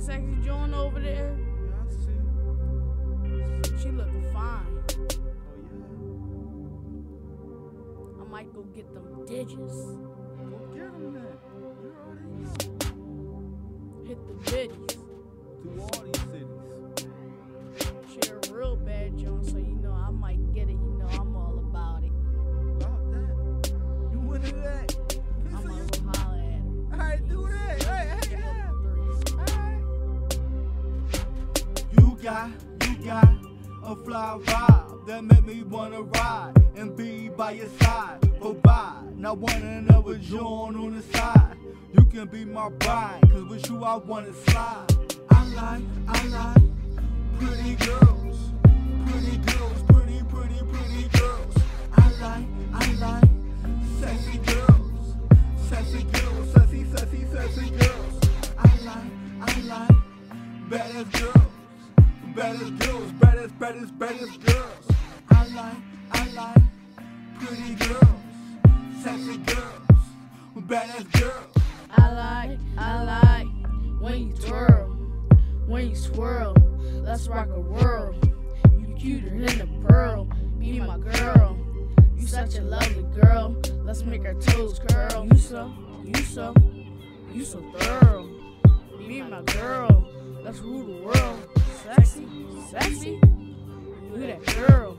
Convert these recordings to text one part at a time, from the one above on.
sexy joint over there? Yeah, I see. She looking fine. Oh I might go get them digits. Go get him then. You already Hit the biddies. to all these cities. She a real bad joint, so you know I might get it. Got, you got a fly vibe that make me wanna ride and be by your side. But bye, not another joint on the side. You can be my bride, cause with you I wanna slide. I like, I like pretty girls, pretty girls, pretty, pretty, pretty girls. I like, I like sexy girls, sexy girls, sexy, sexy, sexy girls. I like, I like baddest girls, baddest girls, baddest, baddest, baddest girls. I like, I like pretty girls, sexy girls, baddest girls. I like, I like when you twirl, when you swirl. Let's rock a whirl. You cuter than a pearl. Be my girl. You such a lovely girl. Let's make our toes curl. You so, you so, you so thorough. Be my girl. Let's rule the world. Sexy, sexy. You that girl.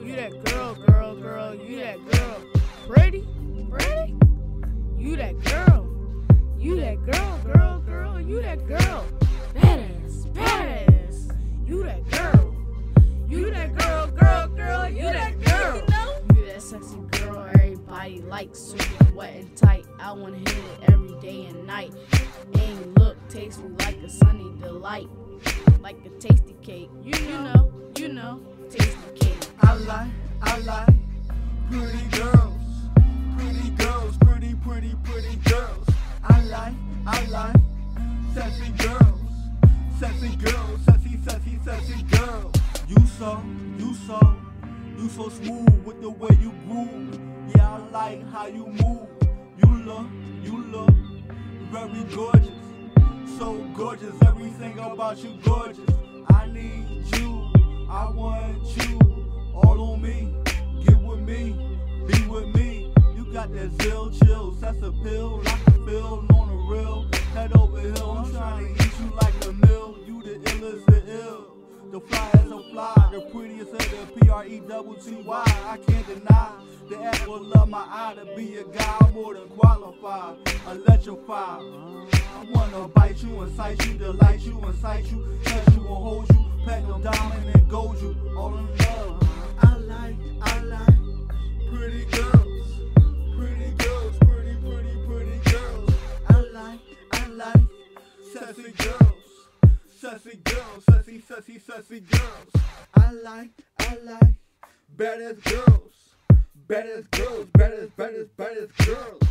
You that girl, girl, girl. You that girl. Pretty, pretty. You that girl. You that girl, girl, girl, you that girl. Badass, badass. You that girl. You that girl, girl, girl, you that girl. You that sexy girl everybody likes. So get wet and tight. I wanna hit it every day and night. You look tasty like a sunny delight. Like a tasty cake. You know, you know, tasty cake. I like, I like pretty girls, pretty girls, pretty, pretty, pretty girls. I like, I like sexy girls, sexy girls, sexy, sexy, sexy girls. You so, you so, you so smooth with the way you groove. Yeah, I like how you move. You look, you look very gorgeous, so gorgeous. Everything about you gorgeous. I need you, I want you, all on me. Get with me, be with me. You got that zill chills, that's a pill. I can feel on the real. Head over hill, I'm trying to eat you like a meal. You the illest the ill. The fly as a fly, the prettiest of the P R E double T Y. I can't deny the apple of my eye to be a guy more than qualified, electrified. I wanna bite you, incite you, delight you, incite you, touch you and hold you, platinum, diamond and gold you, all in love. I like, I like pretty girls, pretty girls, pretty, pretty, pretty girls. I like, I like sexy girls, sexy girls, sexy, sexy, sexy girls. I like, I like baddest girls, baddest girls, baddest, baddest, baddest girls.